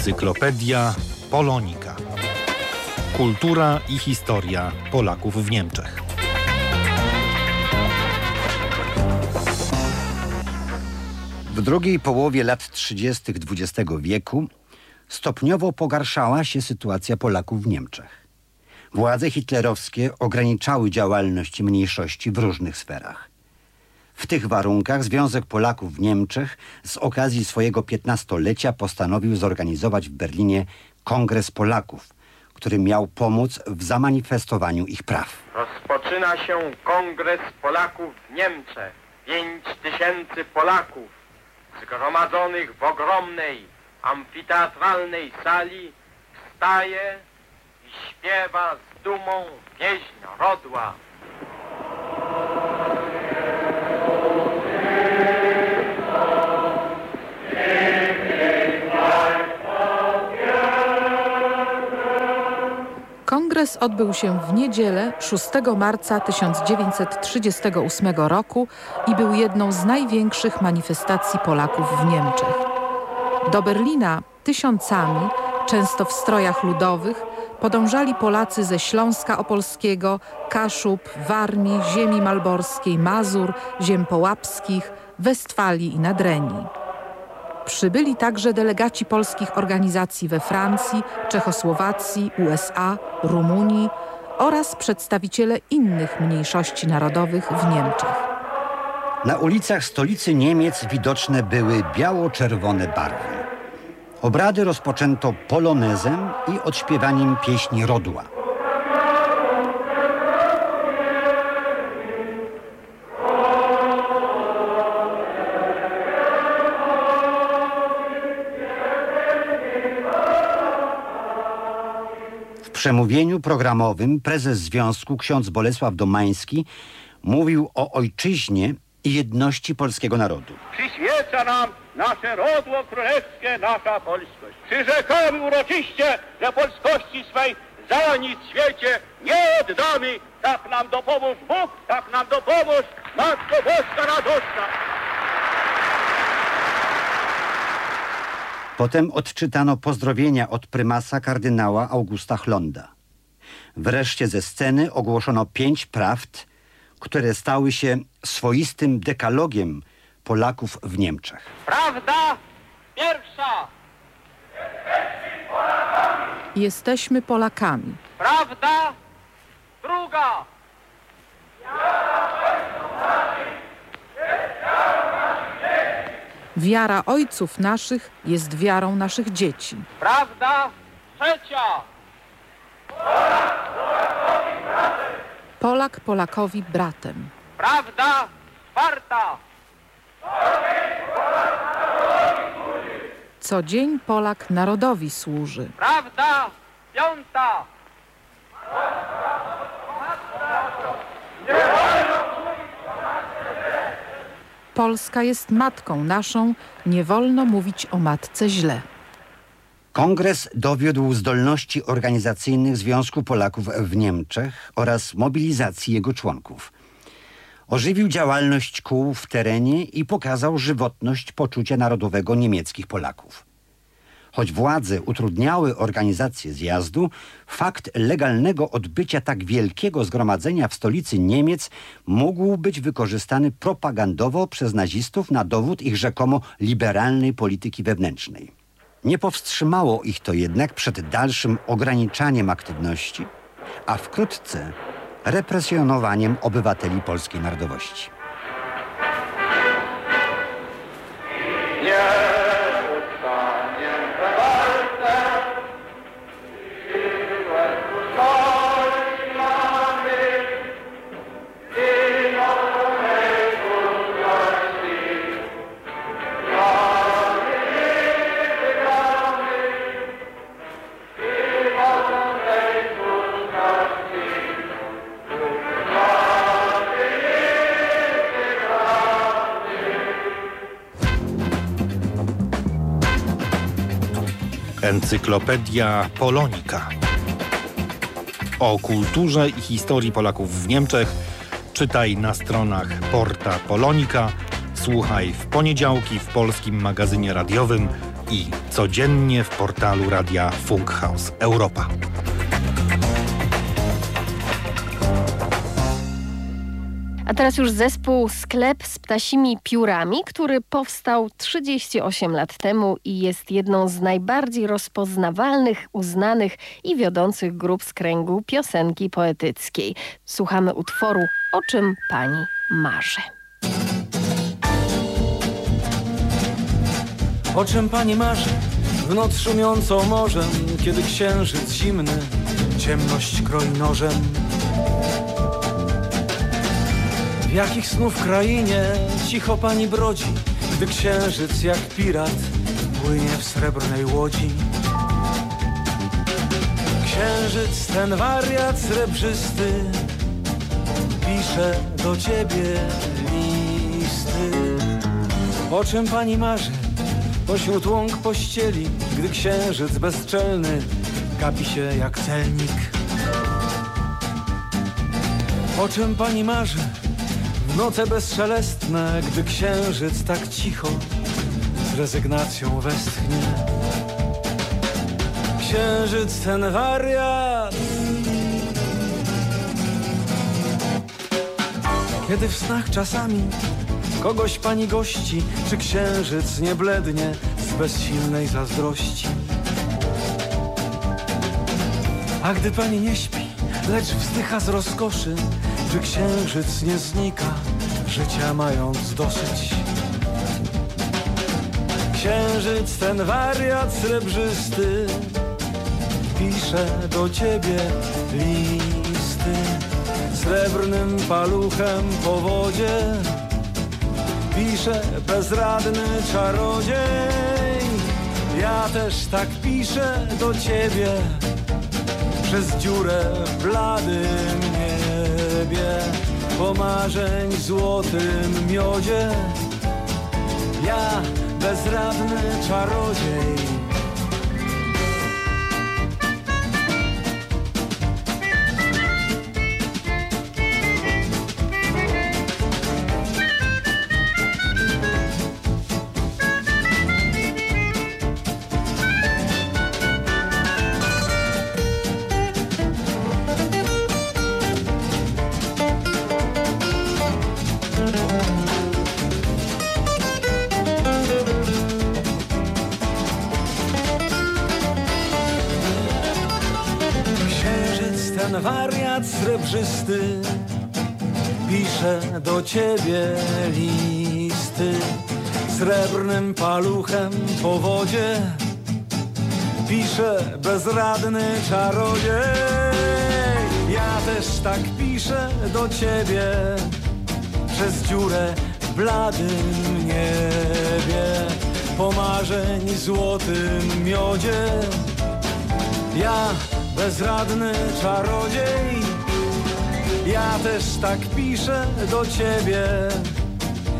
Encyklopedia Polonika. Kultura i historia Polaków w Niemczech. W drugiej połowie lat 30. XX wieku stopniowo pogarszała się sytuacja Polaków w Niemczech. Władze hitlerowskie ograniczały działalność mniejszości w różnych sferach. W tych warunkach Związek Polaków w Niemczech z okazji swojego piętnastolecia postanowił zorganizować w Berlinie Kongres Polaków, który miał pomóc w zamanifestowaniu ich praw. Rozpoczyna się Kongres Polaków w Niemczech. Pięć tysięcy Polaków zgromadzonych w ogromnej, amfiteatralnej sali wstaje i śpiewa z dumą pieśń rodła. Kongres odbył się w niedzielę 6 marca 1938 roku i był jedną z największych manifestacji Polaków w Niemczech. Do Berlina tysiącami, często w strojach ludowych, podążali Polacy ze Śląska Opolskiego, Kaszub, Warmii, ziemi malborskiej, Mazur, ziem połapskich, Westfalii i Nadrenii. Przybyli także delegaci polskich organizacji we Francji, Czechosłowacji, USA, Rumunii oraz przedstawiciele innych mniejszości narodowych w Niemczech. Na ulicach stolicy Niemiec widoczne były biało-czerwone barwy. Obrady rozpoczęto polonezem i odśpiewaniem pieśni Rodła. Przemówieniu programowym prezes Związku ksiądz Bolesław Domański mówił o ojczyźnie i jedności polskiego narodu. Przyświeca nam nasze rodło królewskie, nasza polskość. Przyrzekamy uroczyście, że polskości swej za nic w świecie nie oddamy. Tak nam dopomóż Bóg, tak nam dopomóż Matko Boska Radosna. Potem odczytano pozdrowienia od prymasa kardynała Augusta Chlonda. Wreszcie ze sceny ogłoszono pięć prawd, które stały się swoistym dekalogiem Polaków w Niemczech. Prawda pierwsza. Jesteśmy Polakami. Prawda druga. Wiara ojców naszych jest wiarą naszych dzieci. Prawda trzecia. Polak Polakowi bratem. Prawda czwarta. Co dzień Polak narodowi służy. Prawda piąta. Polska jest matką naszą, nie wolno mówić o matce źle. Kongres dowiódł zdolności organizacyjnych Związku Polaków w Niemczech oraz mobilizacji jego członków. Ożywił działalność kół w terenie i pokazał żywotność poczucia narodowego niemieckich Polaków. Choć władze utrudniały organizację zjazdu, fakt legalnego odbycia tak wielkiego zgromadzenia w stolicy Niemiec mógł być wykorzystany propagandowo przez nazistów na dowód ich rzekomo liberalnej polityki wewnętrznej. Nie powstrzymało ich to jednak przed dalszym ograniczaniem aktywności, a wkrótce represjonowaniem obywateli polskiej narodowości. Encyklopedia Polonika. O kulturze i historii Polaków w Niemczech czytaj na stronach Porta Polonika, słuchaj w poniedziałki w polskim magazynie radiowym i codziennie w portalu radia Funkhaus Europa. A teraz już zespół Sklep z ptasimi piórami, który powstał 38 lat temu i jest jedną z najbardziej rozpoznawalnych, uznanych i wiodących grup z kręgu piosenki poetyckiej. Słuchamy utworu O czym pani marzy. O czym pani marzy? W noc szumiącą morzem, kiedy księżyc zimny ciemność kroi nożem. Jakich snów krainie cicho pani brodzi, gdy księżyc jak pirat płynie w srebrnej łodzi. Księżyc ten wariat srebrzysty pisze do ciebie listy. O czym pani marzy? Pośród łąk pościeli, gdy księżyc bezczelny gapi się jak celnik. O czym pani marzy? Noce bezszelestne, gdy księżyc tak cicho z rezygnacją westchnie. Księżyc ten wariat. Kiedy w snach czasami kogoś pani gości, czy księżyc nie blednie z bezsilnej zazdrości. A gdy pani nie śpi, lecz wzdycha z rozkoszy, czy księżyc nie znika, życia mając dosyć. Księżyc ten wariat srebrzysty pisze do ciebie listy srebrnym paluchem po wodzie pisze bezradny czarodziej. Ja też tak piszę do ciebie, przez dziurę bladym niebie, po marzeń złotym miodzie. Ja, bezradny czarodziej, do ciebie listy Srebrnym paluchem po wodzie. Pisze bezradny czarodziej. Ja też tak piszę do ciebie Przez dziurę w bladym niebie Po marzeń złotym miodzie. Ja bezradny czarodziej Ja też tak piszę do ciebie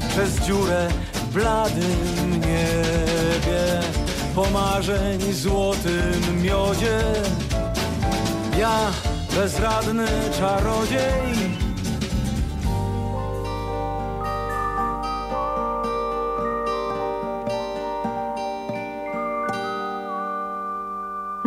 Przez dziurę w bladym niebie Po marzeń złotym miodzie. Ja bezradny czarodziej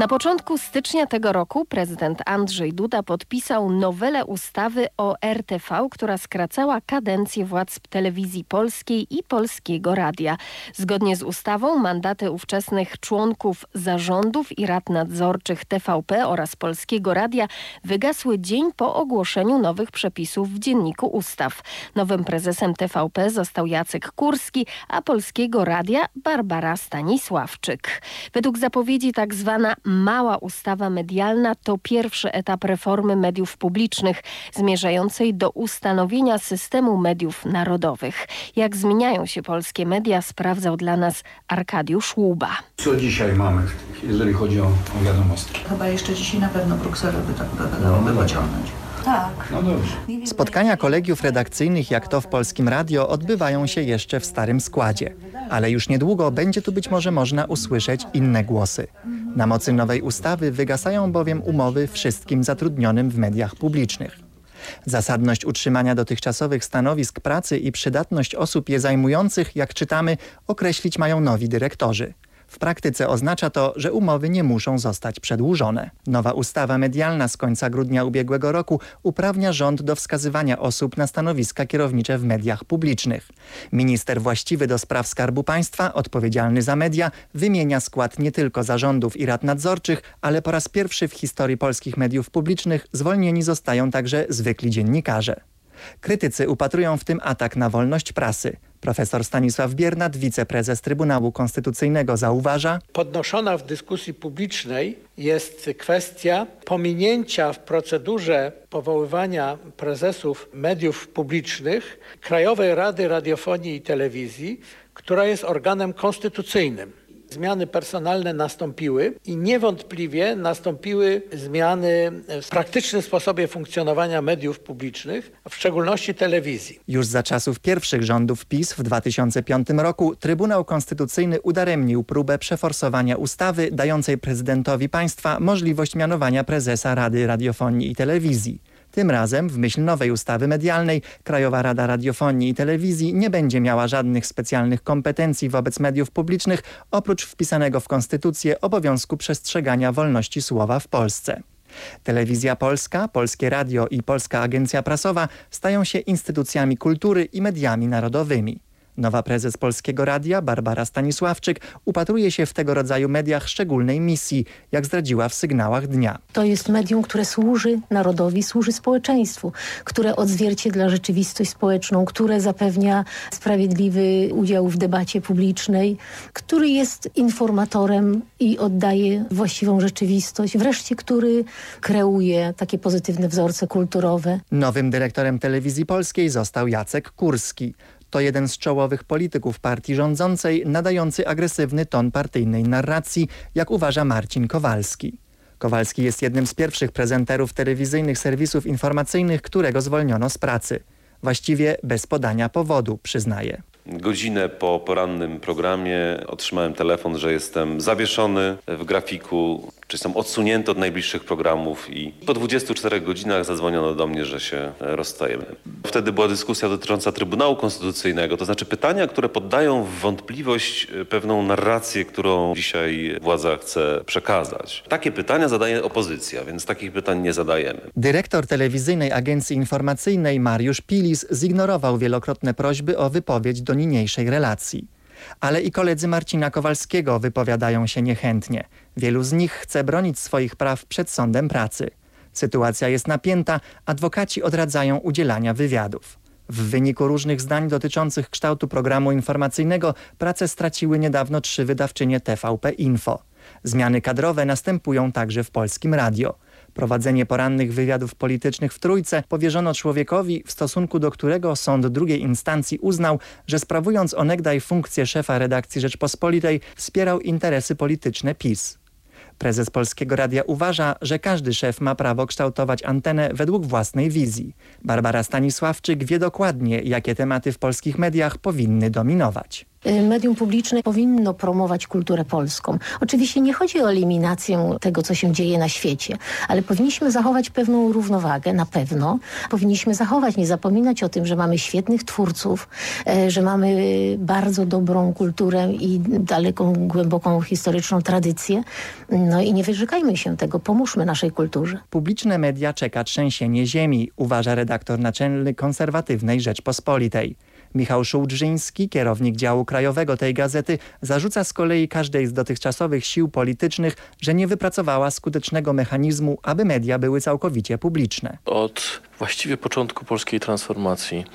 Na początku stycznia tego roku prezydent Andrzej Duda podpisał nowelę ustawy o RTV, która skracała kadencję władz telewizji polskiej i polskiego radia. Zgodnie z ustawą mandaty ówczesnych członków zarządów i rad nadzorczych TVP oraz Polskiego Radia wygasły dzień po ogłoszeniu nowych przepisów w Dzienniku Ustaw. Nowym prezesem TVP został Jacek Kurski, a Polskiego Radia Barbara Stanisławczyk. Według zapowiedzi tak zwana mała ustawa medialna to pierwszy etap reformy mediów publicznych zmierzającej do ustanowienia systemu mediów narodowych. Jak zmieniają się polskie media sprawdzał dla nas Arkadiusz Łuba. Co dzisiaj mamy, jeżeli chodzi o, o wiadomości? Chyba jeszcze dzisiaj na pewno Brukselę by tak wydałoby pociągnąć. Tak. No dobrze. Spotkania kolegiów redakcyjnych, jak to w Polskim Radio, odbywają się jeszcze w starym składzie. Ale już niedługo będzie tu być może można usłyszeć inne głosy. Na mocy nowej ustawy wygasają bowiem umowy wszystkim zatrudnionym w mediach publicznych. Zasadność utrzymania dotychczasowych stanowisk pracy i przydatność osób je zajmujących, jak czytamy, określić mają nowi dyrektorzy. W praktyce oznacza to, że umowy nie muszą zostać przedłużone. Nowa ustawa medialna z końca grudnia ubiegłego roku uprawnia rząd do wskazywania osób na stanowiska kierownicze w mediach publicznych. Minister właściwy do spraw Skarbu Państwa, odpowiedzialny za media, wymienia skład nie tylko zarządów i rad nadzorczych, ale po raz pierwszy w historii polskich mediów publicznych zwolnieni zostają także zwykli dziennikarze. Krytycy upatrują w tym atak na wolność prasy. Profesor Stanisław Biernat, wiceprezes Trybunału Konstytucyjnego zauważa Podnoszona w dyskusji publicznej jest kwestia pominięcia w procedurze powoływania prezesów mediów publicznych Krajowej Rady Radiofonii i Telewizji, która jest organem konstytucyjnym. Zmiany personalne nastąpiły i niewątpliwie nastąpiły zmiany w praktycznym sposobie funkcjonowania mediów publicznych, w szczególności telewizji. Już za czasów pierwszych rządów PiS w 2005 roku Trybunał Konstytucyjny udaremnił próbę przeforsowania ustawy dającej prezydentowi państwa możliwość mianowania prezesa Rady Radiofonii i Telewizji. Tym razem, w myśl nowej ustawy medialnej, Krajowa Rada Radiofonii i Telewizji nie będzie miała żadnych specjalnych kompetencji wobec mediów publicznych, oprócz wpisanego w Konstytucję obowiązku przestrzegania wolności słowa w Polsce. Telewizja Polska, Polskie Radio i Polska Agencja Prasowa stają się instytucjami kultury i mediami narodowymi. Nowa prezes Polskiego Radia, Barbara Stanisławczyk, upatruje się w tego rodzaju mediach szczególnej misji, jak zdradziła w sygnałach dnia. To jest medium, które służy narodowi, służy społeczeństwu, które odzwierciedla rzeczywistość społeczną, które zapewnia sprawiedliwy udział w debacie publicznej, który jest informatorem i oddaje właściwą rzeczywistość, wreszcie który kreuje takie pozytywne wzorce kulturowe. Nowym dyrektorem telewizji polskiej został Jacek Kurski. To jeden z czołowych polityków partii rządzącej, nadający agresywny ton partyjnej narracji, jak uważa Marcin Kowalski. Kowalski jest jednym z pierwszych prezenterów telewizyjnych serwisów informacyjnych, którego zwolniono z pracy. Właściwie bez podania powodu, przyznaje. Godzinę po porannym programie otrzymałem telefon, że jestem zawieszony w grafiku, czy jestem odsunięty od najbliższych programów i po 24 godzinach zadzwoniono do mnie, że się rozstajemy. Wtedy była dyskusja dotycząca Trybunału Konstytucyjnego, to znaczy pytania, które poddają w wątpliwość pewną narrację, którą dzisiaj władza chce przekazać. Takie pytania zadaje opozycja, więc takich pytań nie zadajemy. Dyrektor telewizyjnej agencji informacyjnej Mariusz Pilis zignorował wielokrotne prośby o wypowiedź do niniejszej relacji. Ale i koledzy Marcina Kowalskiego wypowiadają się niechętnie. Wielu z nich chce bronić swoich praw przed sądem pracy. Sytuacja jest napięta, adwokaci odradzają udzielania wywiadów. W wyniku różnych zdań dotyczących kształtu programu informacyjnego pracę straciły niedawno trzy wydawczynie TVP Info. Zmiany kadrowe następują także w Polskim Radio. Prowadzenie porannych wywiadów politycznych w Trójce powierzono człowiekowi, w stosunku do którego sąd drugiej instancji uznał, że sprawując onegdaj funkcję szefa redakcji Rzeczpospolitej wspierał interesy polityczne PiS. Prezes Polskiego Radia uważa, że każdy szef ma prawo kształtować antenę według własnej wizji. Barbara Stanisławczyk wie dokładnie, jakie tematy w polskich mediach powinny dominować. Y, medium publiczne powinno promować kulturę polską. Oczywiście nie chodzi o eliminację tego, co się dzieje na świecie, ale powinniśmy zachować pewną równowagę, na pewno. Powinniśmy zachować, nie zapominać o tym, że mamy świetnych twórców, e, że mamy bardzo dobrą kulturę i daleką, głęboką historyczną tradycję. No i nie wyrzekajmy się tego, pomóżmy naszej kulturze. Publiczne media czeka trzęsienie ziemi, uważa redaktor naczelny konserwatywnej Rzeczpospolitej. Michał Szułdrzyński, kierownik działu krajowego tej gazety, zarzuca z kolei każdej z dotychczasowych sił politycznych, że nie wypracowała skutecznego mechanizmu, aby media były całkowicie publiczne. Od właściwie początku polskiej transformacji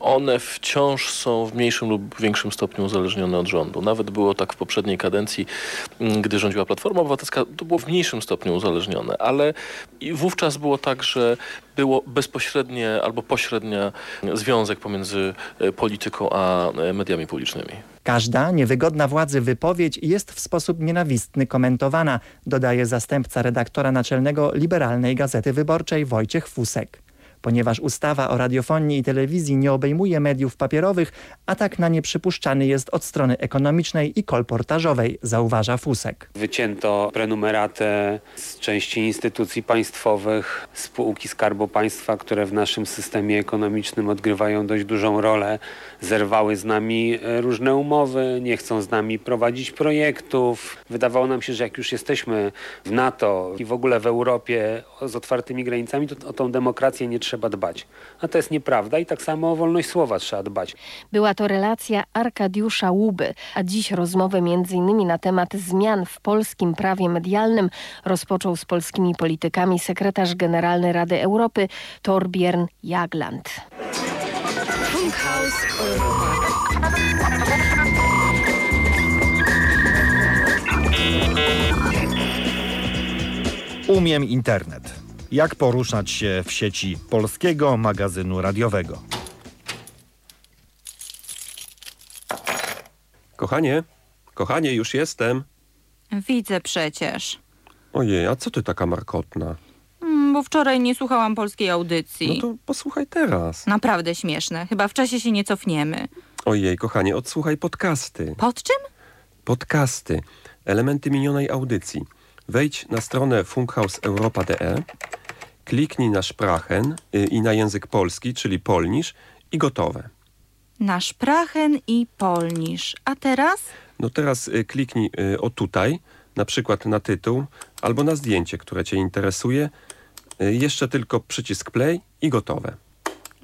one wciąż są w mniejszym lub większym stopniu uzależnione od rządu. Nawet było tak w poprzedniej kadencji, mm, gdy rządziła Platforma Obywatelska, to było w mniejszym stopniu uzależnione, ale wówczas było tak, że było bezpośrednie albo pośrednie związek pomiędzy e, polityką a e, mediami publicznymi. Każda niewygodna władzy wypowiedź jest w sposób nienawistny komentowana, dodaje zastępca redaktora naczelnego Liberalnej Gazety Wyborczej Wojciech Fusek ponieważ ustawa o radiofonii i telewizji nie obejmuje mediów papierowych, atak na nie przypuszczany jest od strony ekonomicznej i kolportażowej, zauważa Fusek. Wycięto prenumeratę z części instytucji państwowych, spółki Skarbu Państwa, które w naszym systemie ekonomicznym odgrywają dość dużą rolę. Zerwały z nami e, różne umowy, nie chcą z nami prowadzić projektów. Wydawało nam się, że jak już jesteśmy w NATO i w ogóle w Europie z otwartymi granicami, to o tą demokrację nie trzeba trzeba dbać. A to jest nieprawda i tak samo o wolność słowa trzeba dbać. Była to relacja Arkadiusza Łuby, a dziś rozmowę m.in. na temat zmian w polskim prawie medialnym rozpoczął z polskimi politykami sekretarz generalny Rady Europy Torbjörn Jagland. Umiem internet jak poruszać się w sieci polskiego magazynu radiowego. Kochanie, kochanie, już jestem. Widzę przecież. Ojej, a co ty taka markotna? Mm, bo wczoraj nie słuchałam polskiej audycji. No to posłuchaj teraz. Naprawdę śmieszne. Chyba w czasie się nie cofniemy. Ojej, kochanie, odsłuchaj podcasty. Pod czym? Podcasty. Elementy minionej audycji. Wejdź na stronę funkhouseeuropa.de Kliknij na Sprachen y, i na język polski, czyli polnisz i gotowe. Na Sprachen i polnisz. A teraz? No teraz y, kliknij y, o tutaj, na przykład na tytuł albo na zdjęcie, które Cię interesuje. Jeszcze tylko przycisk play i gotowe.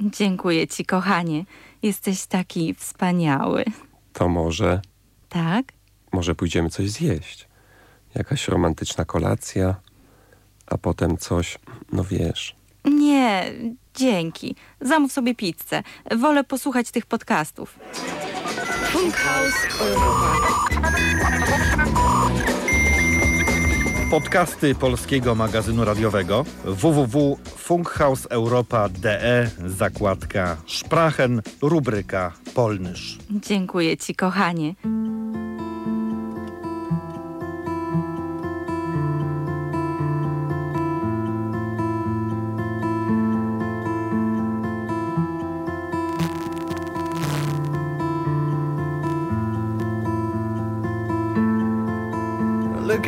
Dziękuję Ci, kochanie. Jesteś taki wspaniały. To może... Tak? Może pójdziemy coś zjeść. Jakaś romantyczna kolacja a potem coś, no wiesz. Nie, dzięki. Zamów sobie pizzę. Wolę posłuchać tych podcastów. Podcasty polskiego magazynu radiowego www.funkhauseeuropa.de zakładka Sprachen, rubryka Polnysz. Dziękuję Ci, kochanie.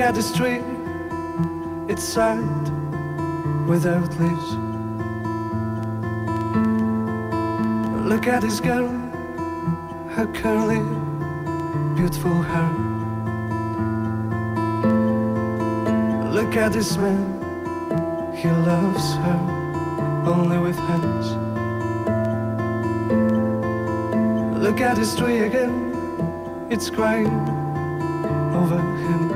The street, it's sad without leaves. Look at this girl, her curly, beautiful hair. Look at this man, he loves her only with hands. Look at this tree again, it's crying over him.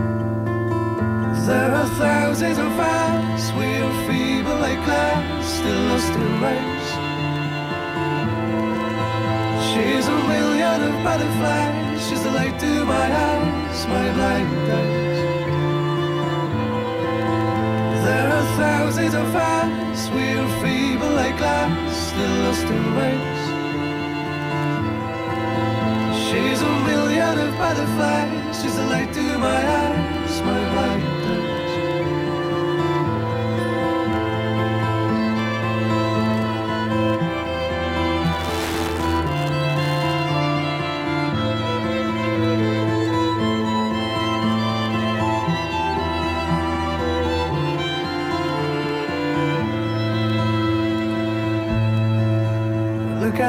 There are thousands of us, we are feeble like glass, still lost in race. She's a million of butterflies, she's the light to my eyes, my blind eyes. There are thousands of us, we are feeble like glass, still lost in race. She's a million of butterflies, she's the light to my eyes, my blind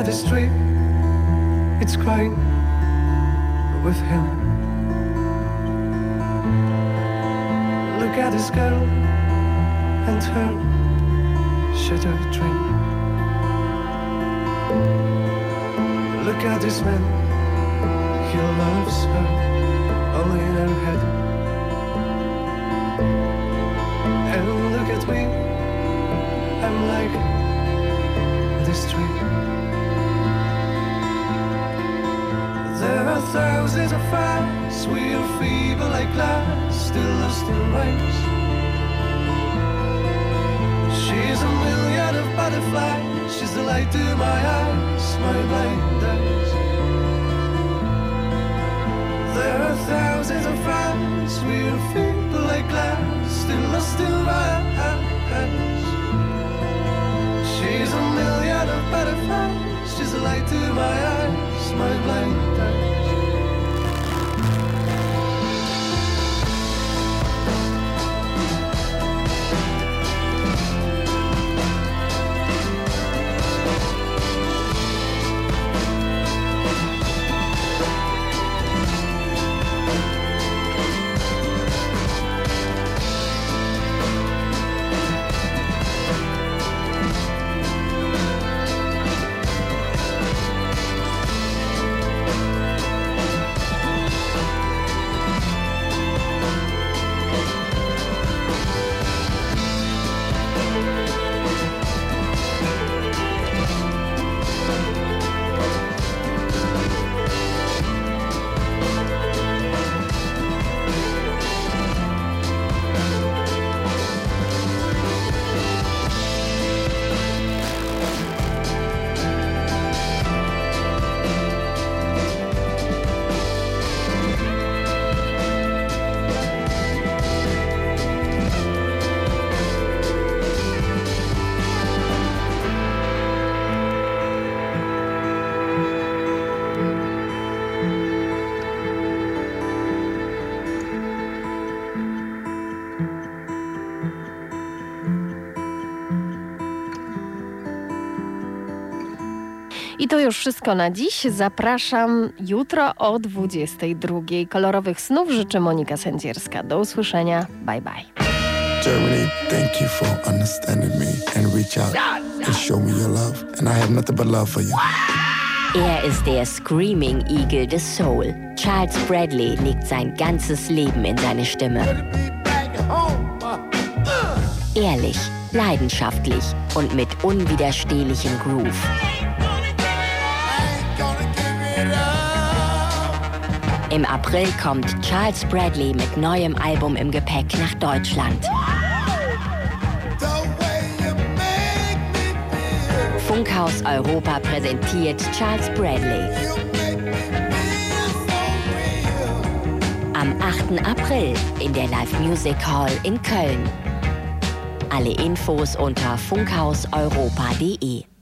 the street, it's crying with him. Look at this girl and her shattered dream. Look at this man, he loves her only in her head. And look at me, I'm like this tree. Are thousands of us, we are feeble like glass, still lost in race. She's a million of butterflies, she's the light to my eyes, my blind eyes. There are thousands of us, we are feeble like glass, still lost in my. She's a million of butterflies, she's the light to my eyes, my blind eyes. To już wszystko na dziś. Zapraszam jutro o 22. Kolorowych snów życzy Monika Sędzierska. Do usłyszenia. Bye bye. Germany, thank you for understanding me and reach out and show me your love. And I have nothing but love for you. Er ist der Screaming Eagle des Soul. Charles Bradley legt sein ganzes Leben in seine Stimme. Ehrlich, leidenschaftlich und mit unwiderstehlichem Groove. Im April kommt Charles Bradley mit neuem Album im Gepäck nach Deutschland. Funkhaus Europa präsentiert Charles Bradley. Am 8. April in der Live Music Hall in Köln. Alle Infos unter funkhauseuropa.de.